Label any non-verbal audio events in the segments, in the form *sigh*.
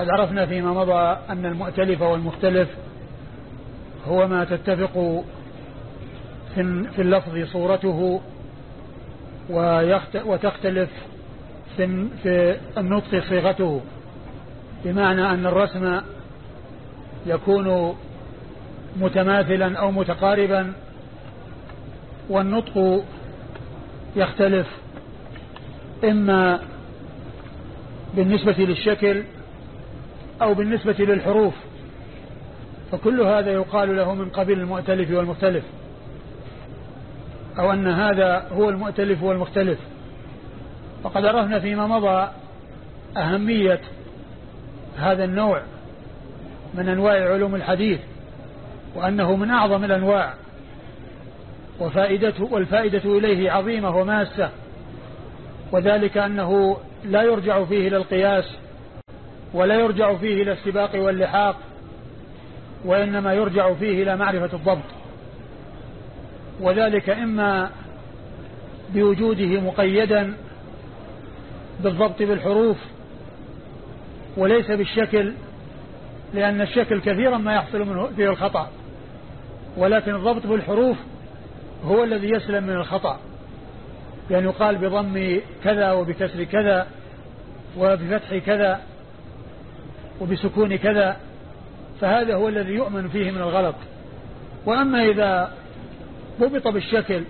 قد عرفنا فيما مضى أن المؤتلف والمختلف هو ما تتفق في اللفظ صورته وتختلف في النطق صيغته بمعنى أن الرسم يكون متماثلا أو متقاربا والنطق يختلف إما بالنسبة للشكل أو بالنسبة للحروف فكل هذا يقال له من قبيل المؤتلف والمختلف أو أن هذا هو المؤتلف والمختلف. وقد عرفنا فيما مضى أهمية هذا النوع من أنواع علوم الحديث وأنه من أعظم الأنواع وفائدته والفائدة إليه عظيمة وماسة وذلك أنه لا يرجع فيه إلى القياس ولا يرجع فيه إلى السباق واللحاق وإنما يرجع فيه إلى معرفة الضبط. وذلك إما بوجوده مقيدا بالضبط بالحروف وليس بالشكل لأن الشكل كثيرا ما يحصل منه فيه الخطأ ولكن الضبط بالحروف هو الذي يسلم من الخطأ. يعني يقال بضم كذا وبكسر كذا وبفتح كذا. وبسكون كذا فهذا هو الذي يؤمن فيه من الغلط. وأما إذا ضبط بالشكل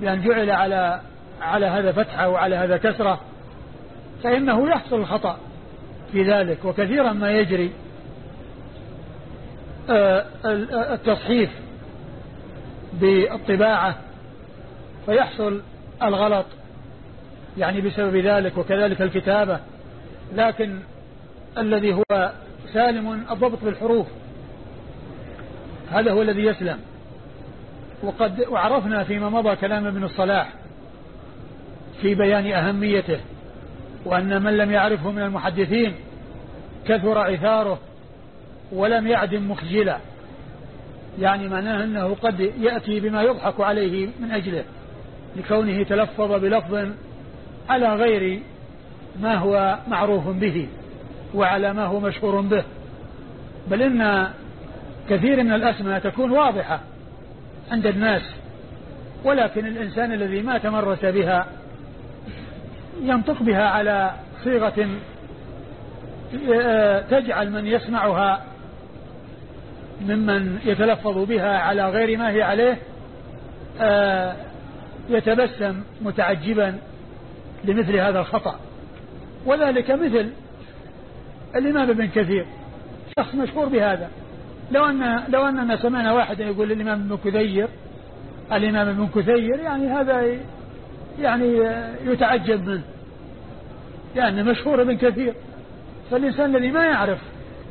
بأن جعل على على هذا فتحة وعلى هذا كسرة فإنه يحصل الخطأ في ذلك. وكثيرا ما يجري آه، التصحيف بالطباعة فيحصل الغلط يعني بسبب ذلك وكذلك الكتابة. لكن الذي هو سالم الضبط بالحروف هذا هو الذي يسلم. وقد وعرفنا فيما مضى كلام ابن الصلاح في بيان أهميته وأن من لم يعرفه من المحدثين كثر عثاره ولم يعدم مخجلا. يعني معناه أنه قد يأتي بما يضحك عليه من أجله لكونه تلفظ بلفظ على غير ما هو معروف به. وعلى ما هو مشهور به. بل إن كثير من الأسماء تكون واضحة عند الناس ولكن الإنسان الذي ما تمرس بها ينطق بها على صيغة آه، تجعل من يسمعها ممن يتلفظ بها على غير ما هي عليه آه، يتبسم متعجبا لمثل هذا الخطأ. وذلك مثل الإمام ابن كثير. شخص مشهور بهذا. لو أن لو أننا سمعنا واحدا يقول الإمام ابن كثير الإمام ابن كثير يعني هذا يعني يتعجب منه. لأنه مشهور ابن كثير. فالإنسان الذي ما يعرف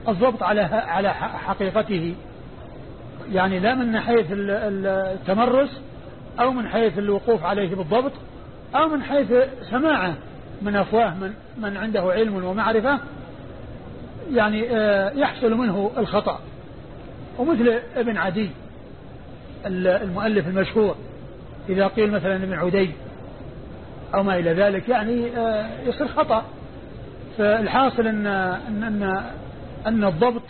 الضبط على على حقيقته يعني لا من حيث التمرس أو من حيث الوقوف عليه بالضبط أو من حيث سماعه من أفواه من, من عنده علم ومعرفة يعني آه، يحصل منه الخطأ. ومثل ابن عدي المؤلف المشهور إذا قيل مثلا ابن عدي أو ما إلى ذلك يعني آه، يصير خطأ. فالحاصل أن, أن, أن, أن الضبط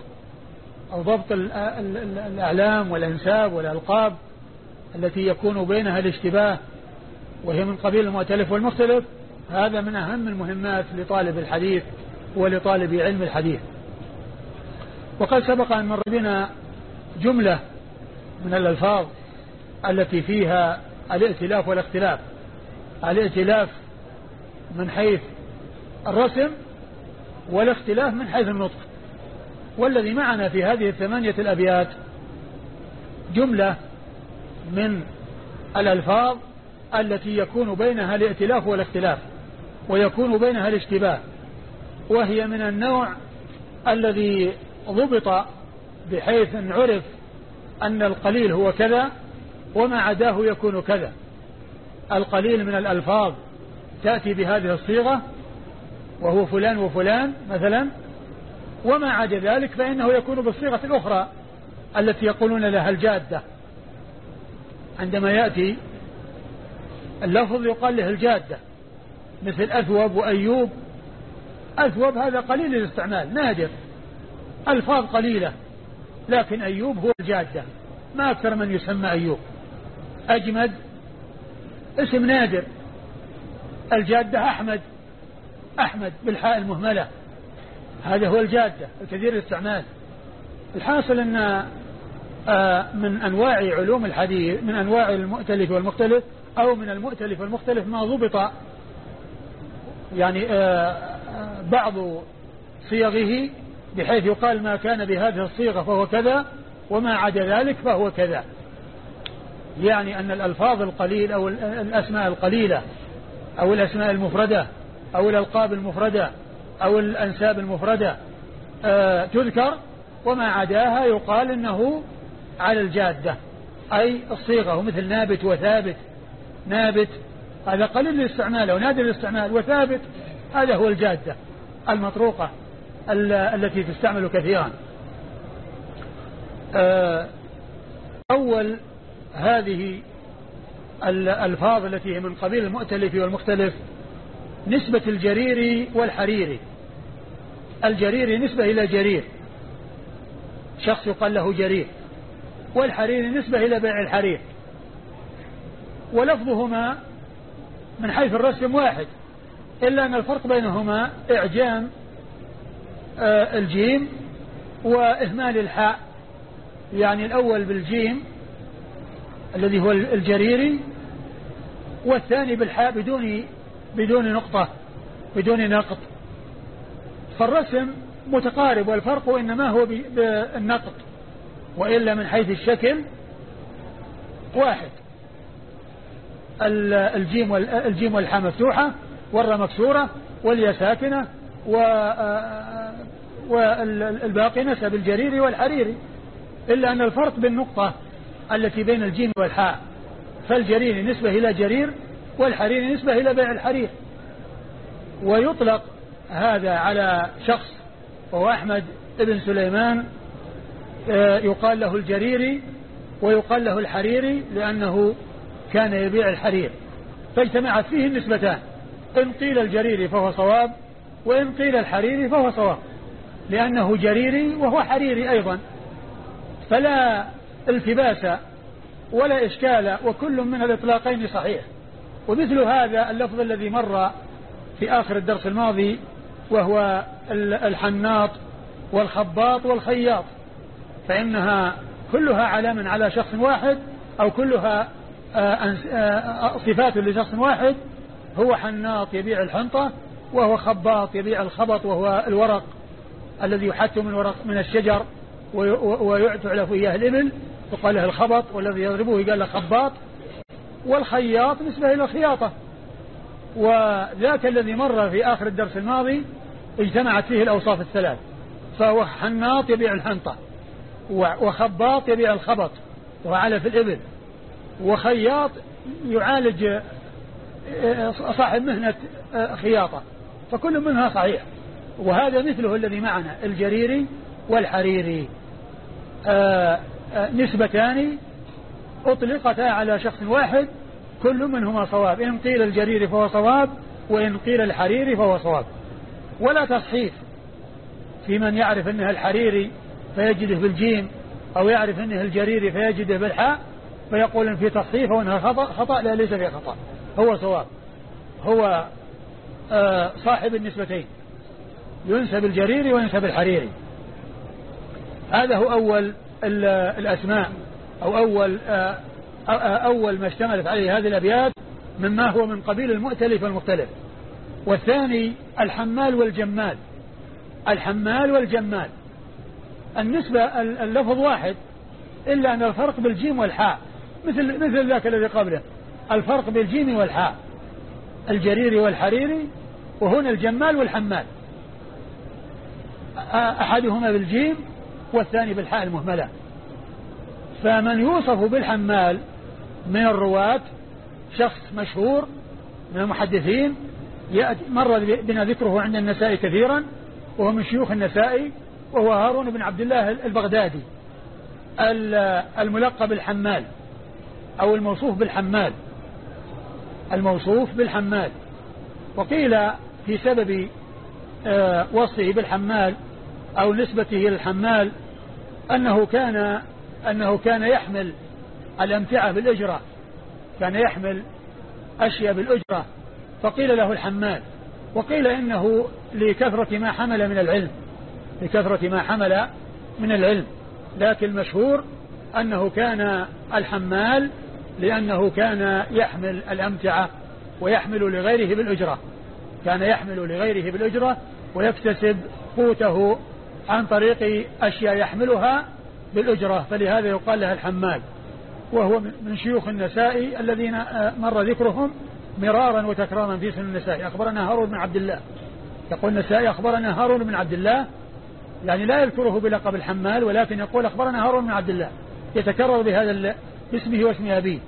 أو ضبط الأعلام والأنساب والألقاب التي يكون بينها الاشتباه وهي من قبيل المؤتلف والمختلف هذا من أهم المهمات لطالب الحديث. ولطالب علم الحديث. وقد سبق أن مر بنا جملة من الألفاظ التي فيها الائتلاف والاختلاف. الائتلاف من حيث الرسم والاختلاف من حيث النطق. والذي معنا في هذه الثمانية الأبيات جملة من الألفاظ التي يكون بينها الائتلاف والاختلاف ويكون بينها الاشتباه. وهي من النوع الذي ضبط بحيث إن عرف أن القليل هو كذا وما عداه يكون كذا. القليل من الألفاظ تأتي بهذه الصيغة وهو فلان وفلان مثلا وما عدا ذلك فإنه يكون بالصيغة الأخرى التي يقولون لها الجادة. عندما يأتي اللفظ يقال له الجادة مثل أثوب وأيوب أثوب هذا قليل الاستعمال نادر ألفاظ قليلة لكن أيوب هو الجادة. ما أكثر من يسمى أيوب. أجمد اسم نادر. الجادة أحمد. أحمد بالحاء المهملة. هذا هو الجادة الكثير الاستعمال الحاصل أن آه، من أنواع علوم الحديث من أنواع المؤتلف والمختلف أو من المؤتلف والمختلف ما ضبط. يعني آه، بعض صيغه بحيث يقال ما كان بهذه الصيغة فهو كذا وما عدا ذلك فهو كذا. يعني أن الألفاظ القليل أو الأسماء القليلة أو الأسماء المفردة أو الألقاب المفردة أو الأنساب المفردة آه تذكر وما عداها يقال إنه على الجادة أي الصيغة مثل نابت وثابت نابت هذا قليل الاستعمال أو نادر الاستعمال وثابت. هذا هو الجادة المطروقة التي تستعمل كثيرا. آه، أول هذه الألفاظ التي هي من قبيل المؤتلف والمختلف نسبة الجريري والحريري الجرير نسبة إلى جرير. شخص يقال له جرير. والحريري نسبة إلى بيع الحرير. ولفظهما من حيث الرسم واحد. إلا أن الفرق بينهما إعجام آه، الجيم وإهمال الحاء. يعني الأول بالجيم الذي هو الجريري والثاني بالحاء بدون بدون نقطة بدون نقط. فالرسم متقارب والفرق إنما هو بالنقط وإلا من حيث الشكل واحد. الجيم والحاء مفتوحة والراء مكسورة والياء ساكنة و والباقي نسب الجريري والحريري. إلا أن الفرق بالنقطة التي بين الجيم والحاء فالجريري نسبة إلى جرير والحريري نسبة إلى بيع الحرير. ويطلق هذا على شخص وهو أحمد بن سليمان آه، يقال له الجريري ويقال له الحريري لأنه كان يبيع الحرير. فاجتمعت فيه النسبتان. إن قيل الجريري فهو صواب وإن قيل الحريري فهو صواب لأنه جريري وهو حريري أيضا. فلا التباس ولا إشكال وكل من الإطلاقين صحيح. ومثل هذا اللفظ الذي مر في آخر الدرس الماضي وهو الحناط والخباط والخياط. فإنها كلها علام على شخص واحد أو كلها آه، آه، صفات لشخص واحد هو حناط يبيع الحنطة وهو خباط يبيع الخبط وهو الورق الذي يحت من ورق من الشجر ويعتعلف إياه الإبل. يقال له الخبط والذي يضربه قال له خباط. والخياط نسبة إلى الخياطة. وذاك الذي مر في آخر الدرس الماضي اجتمعت فيه الأوصاف الثلاث. فهو حناط يبيع الحنطة وخباط يبيع الخبط وهو علف الإبل. وخياط يعالج صاحب مهنة آه، خياطة. فكل منها صحيح. وهذا مثله الذي معنا الجريري والحريري. آه، نسبتان أطلقتا على شخص واحد كل منهما صواب. إن قيل الجريري فهو صواب وإن قيل الحريري فهو صواب. ولا تصحيف في من يعرف أنها الحريري فيجده بالجيم أو يعرف أنه الجريري فيجده بالحاء فيقول إن في تصحيف وإنها خطأ خطأ لا ليس في خطأ. هو صواب. هو آه صاحب النسبتين. ينسب الجريري وينسب الحريري هذا هو أول الأسماء أو أول آه أول ما اشتملت عليه هذه الأبيات مما هو من قبيل المؤتلف والمختلف. والثاني الحمال والجمال. الحمال والجمال. النسبة اللفظ واحد إلا أن الفرق بالجيم والحاء. مثل مثل ذاك الذي قبله. الفرق بالجيم والحاء الجريري والحريري وهنا الجمال والحمال. أحدهما بالجيم والثاني بالحاء المهملة. فمن يوصف بالحمال من الرواة شخص مشهور من المحدثين مر بنا ذكره عند النسائي كثيرا وهو من شيوخ النسائي وهو هارون بن عبد الله البغدادي الملقب بالحمال أو الموصوف بالحمال. الموصوف بالحمال. وقيل في سبب آه، وصفه بالحمال أو نسبته للحمال أنه كان أنه كان يحمل الأمتعة بالأجرة كان يحمل أشياء بالأجرة فقيل له الحمال. وقيل إنه لكثرة ما حمل من العلم لكثرة ما حمل من العلم. لكن المشهور أنه كان الحمال لأنه كان يحمل الأمتعة ويحمل لغيره بالأجرة. كان يحمل لغيره بالأجرة ويكتسب قوته عن طريق أشياء يحملها بالأجرة. فلهذا يقال لها الحمال وهو من شيوخ النسائي الذين آه، مر ذكرهم مرارا وتكرارا في سنن النسائي أخبرنا هارون بن عبد الله. يقول النسائي أخبرنا هارون بن عبد الله. يعني لا يذكره بلقب الحمال ولكن يقول أخبرنا هارون بن عبد الله. يتكرر بهذا اسمه واسم أبيه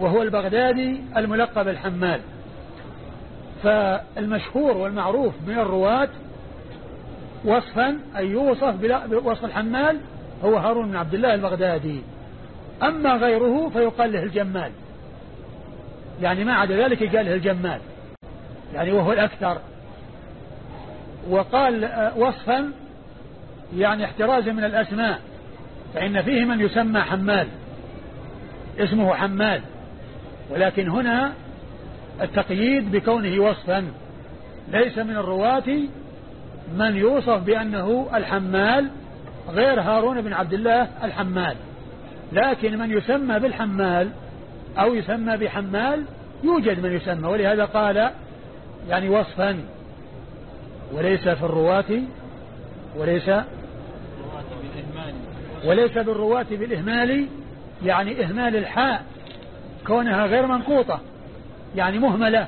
وهو البغدادي الملقب الحمال فالمشهور والمعروف من الرواة وصفا أي يوصف بوصف الحمال هو هارون بن عبد الله البغدادي. أما غيره فيقال له الجمال. يعني ما عدا ذلك قال له الجمال. يعني وهو الأكثر. وقال وصفا يعني احترازا من الأسماء فإن فيه من يسمى حمال. اسمه حمال ولكن هنا التقييد بكونه وصفا. ليس من الرواة من يوصف بأنه الحمال غير هارون بن عبد الله الحمال. لكن من يسمى بالحمال أو يسمى بحمال يوجد من يسمى. ولهذا قال يعني وصفا. وليس في الرواة وليس وليس بالرواة بالإهمال يعني إهمال الحاء كونها غير منقوطة يعني مهملة.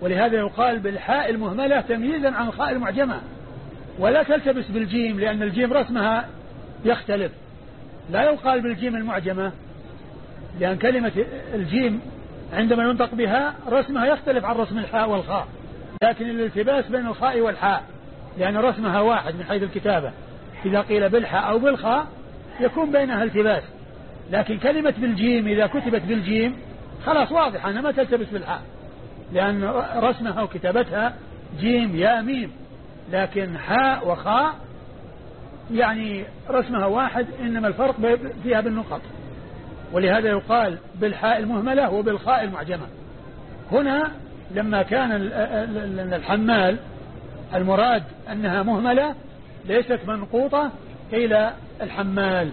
ولهذا يقال بالحاء المهملة تمييزا عن الخاء المعجمة. ولا تلتبس بالجيم لأن الجيم رسمها يختلف. لا يقال بالجيم المعجمة لأن كلمة الجيم عندما ينطق بها رسمها يختلف عن رسم الحاء والخاء. لكن الالتباس بين الخاء والحاء لأن رسمها واحد من حيث الكتابة. إذا قيل بالحاء أو بالخاء يكون بينها التباس. لكن كلمة بالجيم إذا كتبت بالجيم خلاص واضح أنها ما تلتبس بالحاء. لأن رسمها وكتابتها جيم يا ميم. لكن حاء وخاء يعني رسمها واحد إنما الفرق فيها بالنقط ولهذا يقال بالحاء المهملة وبالخاء المعجمة. هنا لما كان الحمال المراد أنها مهملة ليست منقوطة قيل الحمال.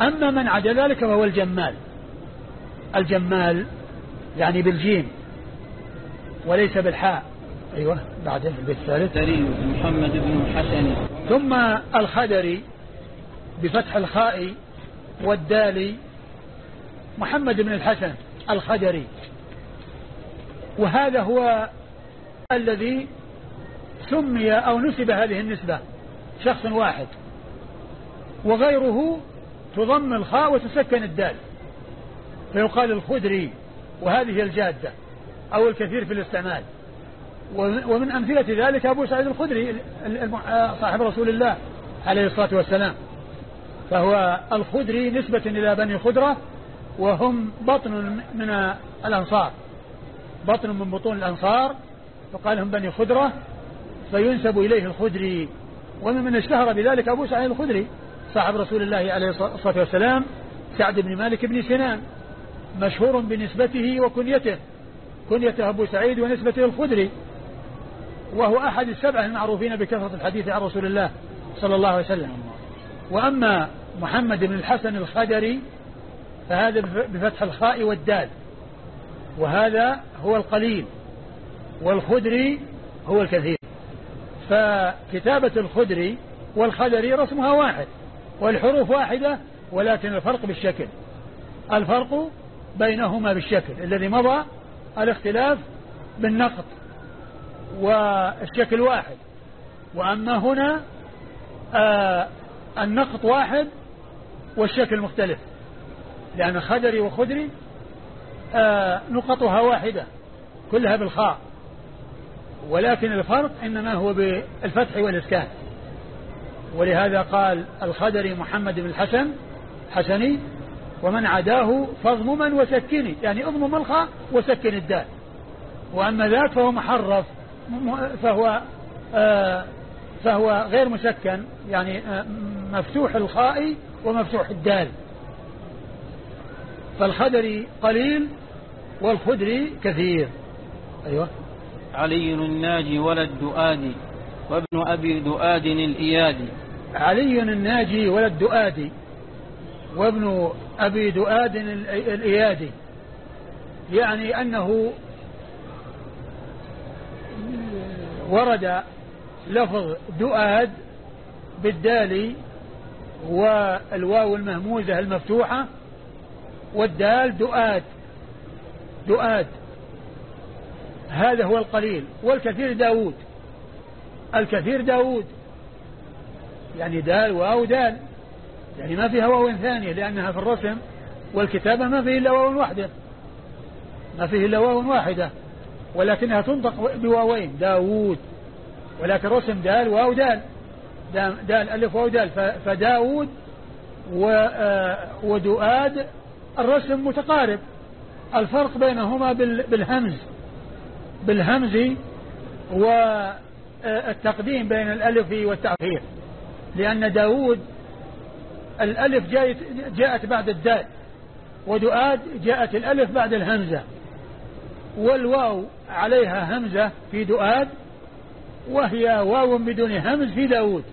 أما من عدا ذلك فهو الجمال. الجمال يعني بالجيم وليس بالحاء. أيوة بعدين البيت الثالث محمد بن حسن ثم الخدري بفتح الخاء والدال محمد بن الحسن الخدري. وهذا هو الذي سمي أو نسب هذه النسبة شخص واحد. وغيره تضم الخاء وتسكن الدال. فيقال الخدري وهذه الجادة أو الكثير في الاستعمال. ومن أمثلة ذلك أبو سعيد الخدري صاحب رسول الله عليه الصلاة والسلام. فهو الخدري نسبة إلى بني خدرة وهم بطن من الأنصار. بطن من بطون الأنصار فقال هم بني خدرة فينسب إليه الخدري. ومن من اشتهر بذلك أبو سعيد الخدري. صاحب رسول الله عليه الصلاة والسلام سعد بن مالك بن سنان مشهور بنسبته وكنيته كنيته أبو سعيد ونسبته الخدري وهو أحد السبعة المعروفين بكثرة الحديث عن رسول الله صلى الله عليه وسلم. وأما محمد بن الحسن الخدري فهذا بفتح الخاء والدال وهذا هو القليل والخدري هو الكثير. فكتابة الخدري والخدري رسمها واحد. والحروف واحدة ولكن الفرق بالشكل. الفرق بينهما بالشكل الذي مضى الاختلاف بالنقط والشكل واحد. وأما هنا آه النقط واحد والشكل مختلف لأن خدري وخدري آه نقطها واحدة كلها بالخاء. ولكن الفرق إنما هو بالفتح والإسكان. ولهذا قال الخدري محمد بن الحسن حسني ومن عداه فاضمما وسكني يعني اضمم الخاء وسكن الدال. وأما ذاك فهو محرف فهو آه، فهو غير مسكن يعني آه، مفتوح الخاء ومفتوح الدال. فالخدري قليل والخدري كثير. أيوة. علي الناجي ولد دؤادي وابن أبي دؤاد الإيادي. علي الناجي ولد دؤادي وابن أبي دؤاد الإيادي. يعني أنه ورد لفظ دؤاد بالدال والواو المهموزة المفتوحة والدال دؤاد. دؤاد. هذا هو القليل. والكثير داود. الكثير داود. يعني دال واو دال. يعني ما فيها واو ثانية لأنها في الرسم والكتابة ما فيه إلا واو واحدة. ما فيه إلا واو واحدة. ولكنها تنطق بواوين داوود ولكن رسم دال واو دال. دال ألف واو دال. فداود آه، ودؤاد الرسم متقارب. الفرق بينهما بالهمز. بالهمز والتقديم بين الألف والتأخير. لأن داود الألف جاءت بعد الدال ودؤاد جاءت الألف بعد الهمزة. والواو عليها همزة في دؤاد وهي واو بدون همز في داود.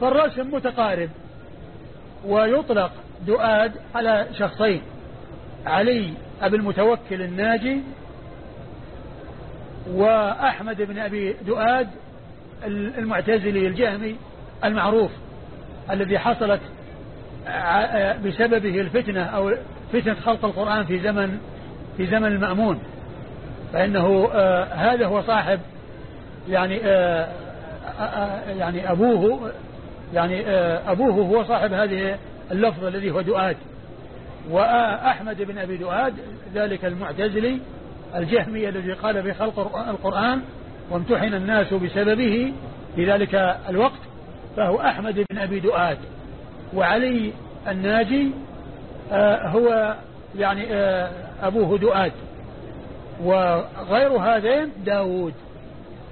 فالرسم متقارب ويطلق دؤاد على شخصين علي أبي المتوكل الناجي وأحمد بن أبي دؤاد المعتزلي الجهمي المعروف الذي حصلت بسببه الفتنة أو فتنة خلق القرآن في زمن في زمن المأمون. فإنه آه، هذا هو صاحب يعني آه، آه، يعني أبوه يعني أبوه هو صاحب هذه اللفظ الذي هو دؤاد. وأحمد بن أبي دؤاد ذلك المعتزلي الجهمي الذي قال بخلق القرآن وامتحن الناس بسببه في ذلك الوقت فهو أحمد بن أبي دؤاد. وعلي الناجي آه هو يعني آه أبوه دؤاد. وغير هذين داود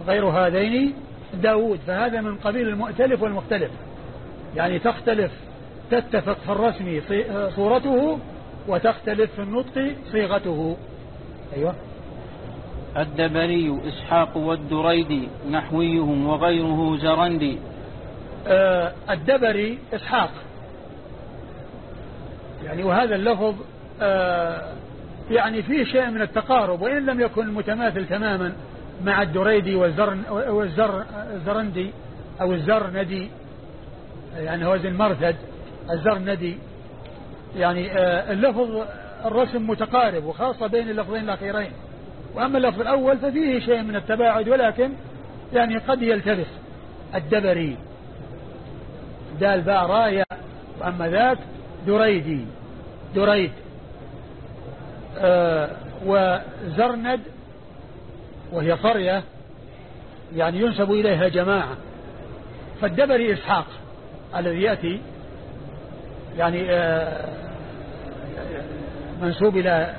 غير هذين داود فهذا من قبيل المؤتلف والمختلف. يعني تختلف تتفق في الرسم صورته وتختلف في النطق صيغته. أيوة. الدبري إسحاق والدريدي نحويهم وغيره زرندي. آه الدبري إسحاق. يعني وهذا اللفظ آه يعني فيه شيء من التقارب وإن لم يكن متماثل تماما مع الدريدي والزرن والزر الزرندي أو الزرندي. يعني هو وزن مرثد الزرندي. يعني آه اللفظ الرسم متقارب وخاصة بين اللفظين الأخيرين. وأما اللفظ الأول ففيه شيء من التباعد ولكن يعني قد يلتبس. الدبري. دال باء راية وأما ذاك دريدي. دريد. آه وزرند. وهي قرية يعني ينسب إليها جماعة. فالدبري إسحاق الذي يأتي. يعني آه منسوب إلى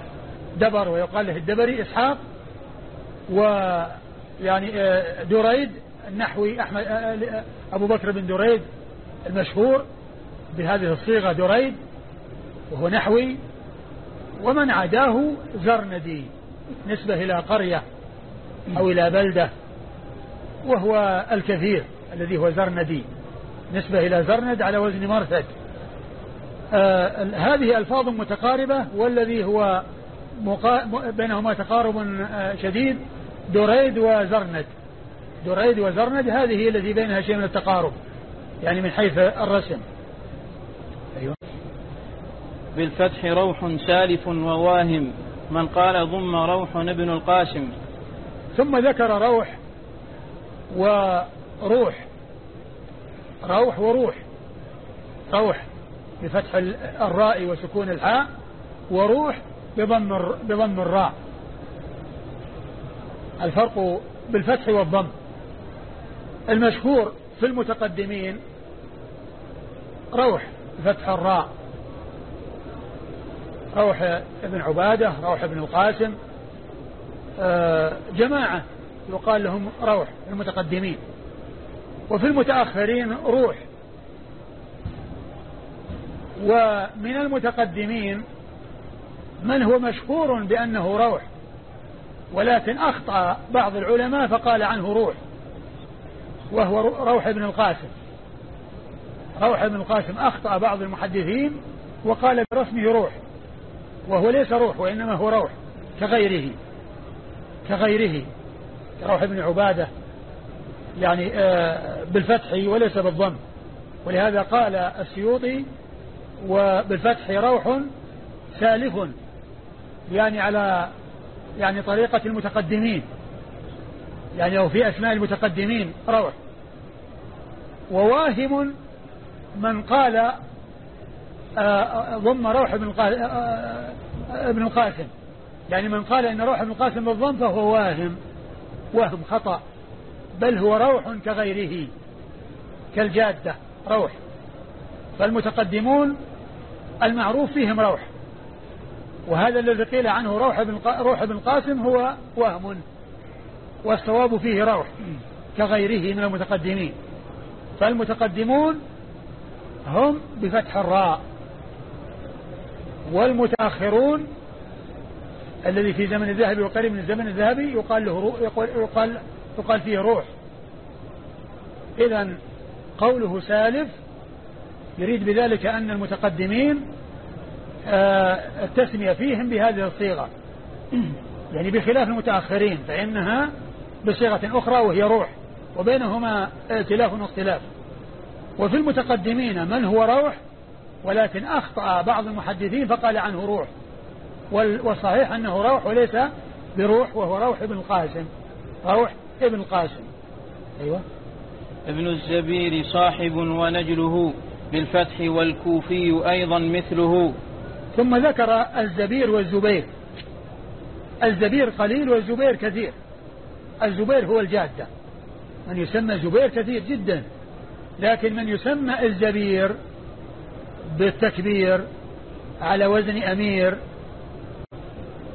دبر ويقال له الدبري إسحاق ويعني آه، دريد النحوي أحمد آه، آه، أبو بكر بن دريد المشهور بهذه الصيغة دريد وهو نحوي ومن عداه زرندي نسبة إلى قرية أو إلى بلدة وهو الكثير الذي هو زرندي نسبة إلى زرند على وزن مرثد. آه هذه ألفاظ متقاربة والذي هو مقا... بينهما تقارب آه شديد. دريد وزرند. دريد وزرند هذه التي بينها شيء من التقارب يعني من حيث الرسم. أيوة. بالفتح روح سالف وواهم من قال ضم روح ابن القاسم. ثم ذكر روح وروح. روح وروح. روح بفتح الراء وسكون الحاء وروح بضم بضم الراء. الفرق بالفتح والضم. المشهور في المتقدمين روح بفتح الراء. روح ابن عبادة روح ابن القاسم. آه، جماعة يقال لهم روح المتقدمين. وفي المتأخرين روح. ومن المتقدمين من هو مشهور بأنه روح ولكن أخطأ بعض العلماء فقال عنه روح وهو روح بن القاسم. روح بن القاسم أخطأ بعض المحدثين وقال برسمه روح وهو ليس روح وإنما هو روح كغيره كغيره. كروح بن عبادة يعني آه، بالفتح وليس بالضم. ولهذا قال السيوطي وبالفتح روح سالف. يعني على يعني طريقة المتقدمين. يعني أو في أسماء المتقدمين. روح. وواهم من قال آه، آه، ضم روح ابن ابن القاسم. يعني من قال إن روح ابن القاسم بالضم فهو واهم. وهم خطأ. بل هو روح كغيره كالجادة. روح. فالمتقدمون المعروف فيهم روح. وهذا الذي قيل عنه روح بن روح بن قاسم هو وهم والصواب فيه روح كغيره من المتقدمين. فالمتقدمون هم بفتح الراء والمتأخرون الذي في زمن الذهبي وقريب من الزمن الذهبي يقال له يقال, يقال, يقال فيه روح. إذا قوله سالف يريد بذلك أن المتقدمين التسمية فيهم بهذه الصيغة. *clears throat* يعني بخلاف المتأخرين فإنها بصيغة أخرى وهي روح وبينهما ائتلاف واختلاف. وفي المتقدمين من هو روح؟ ولكن أخطأ بعض المحدثين فقال عنه روح. والصحيح أنه روح وليس بروح وهو روح ابن القاسم. روح ابن القاسم. أيوة. ابن الزبير صاحب ونجله بالفتح والكوفي أيضا مثله. ثم ذكر الزبير والزبير. الزبير قليل والزبير كثير. الزبير هو الجادة. من يسمى زبير كثير جدا. لكن من يسمى الزبير بالتكبير على وزن أمير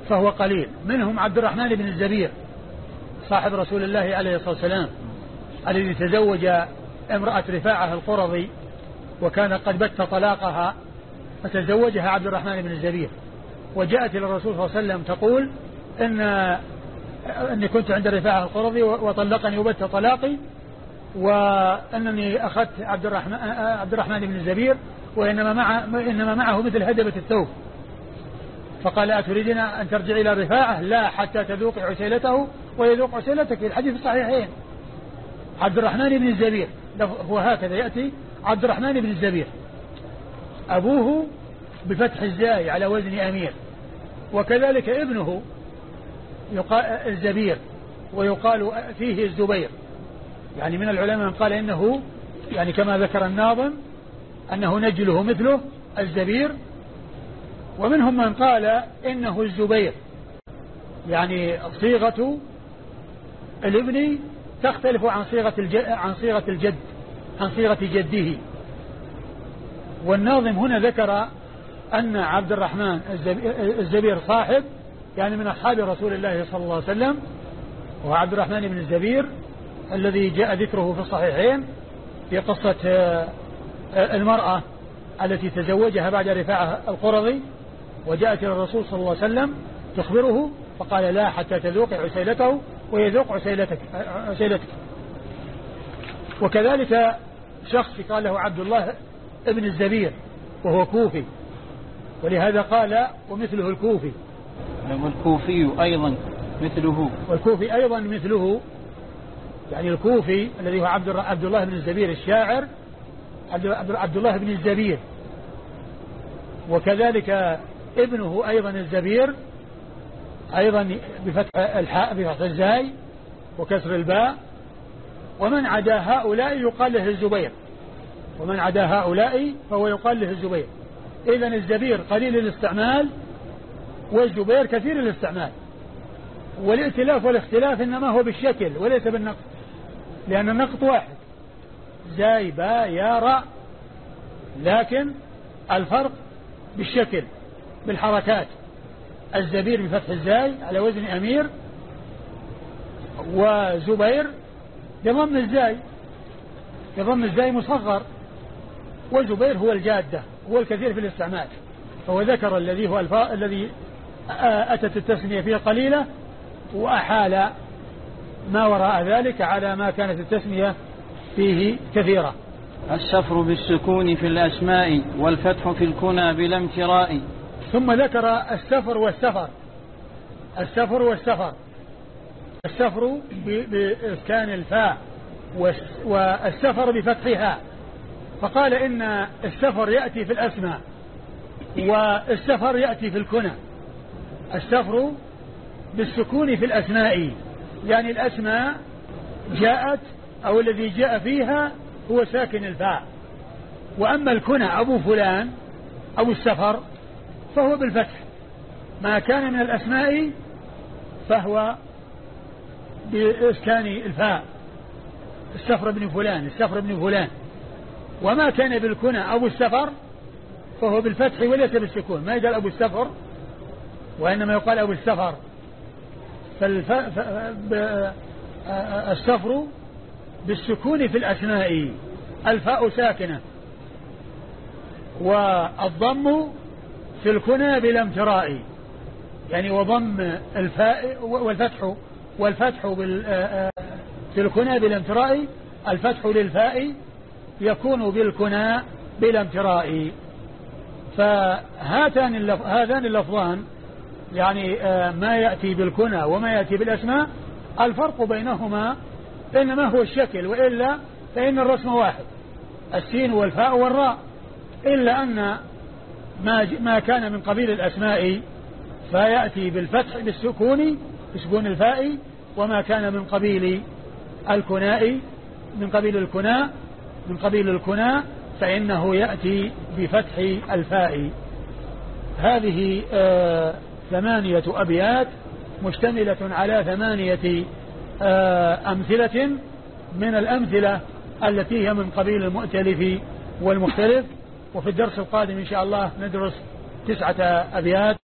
فهو قليل. منهم عبد الرحمن بن الزبير صاحب رسول الله عليه الصلاة والسلام الذي تزوج امرأة رفاعة القرظي وكان قد بت طلاقها فتزوجها عبد الرحمن بن الزبير. وجاءت إلى الرسول صلى الله عليه وسلم تقول إن أني كنت عند رفاعة القرظي وطلقني وبت طلاقي وأنني أخذت عبد الرحمن عبد الرحمن بن الزبير وإنما مع إنما معه مثل هدبة الثوب. فقال أتريدين أن ترجعي إلى رفاعة؟ لا حتى تذوقي عسيلته ويذوق عسيلتك. الحديث الصحيحين عبد الرحمن بن الزبير هو هكذا يأتي عبد الرحمن بن الزبير. أبوه بفتح الزاي على وزن أمير وكذلك ابنه يقال الزبير ويقال فيه الزبير. يعني من العلماء من قال إنه يعني كما ذكر الناظم أنه نجله مثله الزبير ومنهم من قال إنه الزبير. يعني صيغة الابن تختلف عن صيغة عن صيغة الجد عن صيغة جده. والناظم هنا ذكر أن عبد الرحمن الزبير صاحب يعني من أصحاب رسول الله صلى الله عليه وسلم وهو عبد الرحمن بن الزبير الذي جاء ذكره في الصحيحين في قصة آه، المرأة التي تزوجها بعد رفاعة القرظي وجاءت إلى الرسول صلى الله عليه وسلم تخبره فقال لا حتى تذوق عسيلته ويذوق عسيلتك عسيلتك. وكذلك شخص قال له عبد الله ابن الزبير وهو كوفي. ولهذا قال ومثله الكوفي. والكوفي أيضا مثله. والكوفي أيضا مثله. يعني الكوفي الذي هو عبد عبد الله بن الزبير الشاعر عبد الله بن الزبير. وكذلك ابنه أيضا الزبير أيضا بفتح الحاء بفتح الزاي وكسر الباء. ومن عدا هؤلاء يقال له الزبير. ومن عدا هؤلاء فهو يقال له الزبير. إذا الزبير قليل الاستعمال والزبير كثير الاستعمال والائتلاف والاختلاف إنما هو بالشكل وليس بالنقط. لأن النقط واحد. زاي باء يا راء لكن الفرق بالشكل بالحركات. الزبير بفتح الزاي على وزن أمير وزبير بضم الزاي. بضم الزاي مصغر. وزبير هو الجادة هو الكثير في الاستعمال. فهو ذكر الذي هو الفاء الذي أتت التسمية فيه قليلة وأحال ما وراء ذلك على ما كانت التسمية فيه كثيرة. السفر بالسكون في الأسماء والفتح في الكنى بلا امتراء. ثم ذكر السفر والسفر. السفر والسفر. السفر بإسكان الفاء والسفر بفتحها. فقال إن السفر يأتي في الأسماء والسفر يأتي في الكنى. السفر بالسكون في الأسماء. يعني الأسماء جاءت أو الذي جاء فيها هو ساكن الفاء. وأما الكنى أبو فلان أو السفر فهو بالفتح. ما كان من الأسماء فهو بإسكان الفاء. السفر بن فلان السفر بن فلان. وما كان بالكنى أبو السفر فهو بالفتح وليس بالسكون. ما يقال أبو السفر وإنما يقال أبو السفر. فالف... ف... ب... السفر بالسكون في الأسماء الفاء ساكنة. والضم في الكنى بلا امتراء. يعني وضم الفاء والفتح والفتح بال في الكنى بلا امتراء الفتح للفاء يكون بالكنى بلا امتراء. فهاتان هذان اللفظان يعني ما يأتي بالكنى وما يأتي بالأسماء الفرق بينهما إنما هو الشكل وإلا فإن الرسم واحد السين والفاء والراء. إلا أن ما, ما كان من قبيل الأسماء فيأتي بالفتح بالسكون بسكون الفاء وما كان من قبيل الكناء من قبيل الكناء من قبيل الكناء فإنه يأتي بفتح الفاء. هذه آه ثمانية أبيات مشتملة على ثمانية آه أمثلة من الأمثلة التي هي من قبيل المؤتلف والمختلف. وفي الدرس القادم إن شاء الله ندرس تسعة أبيات.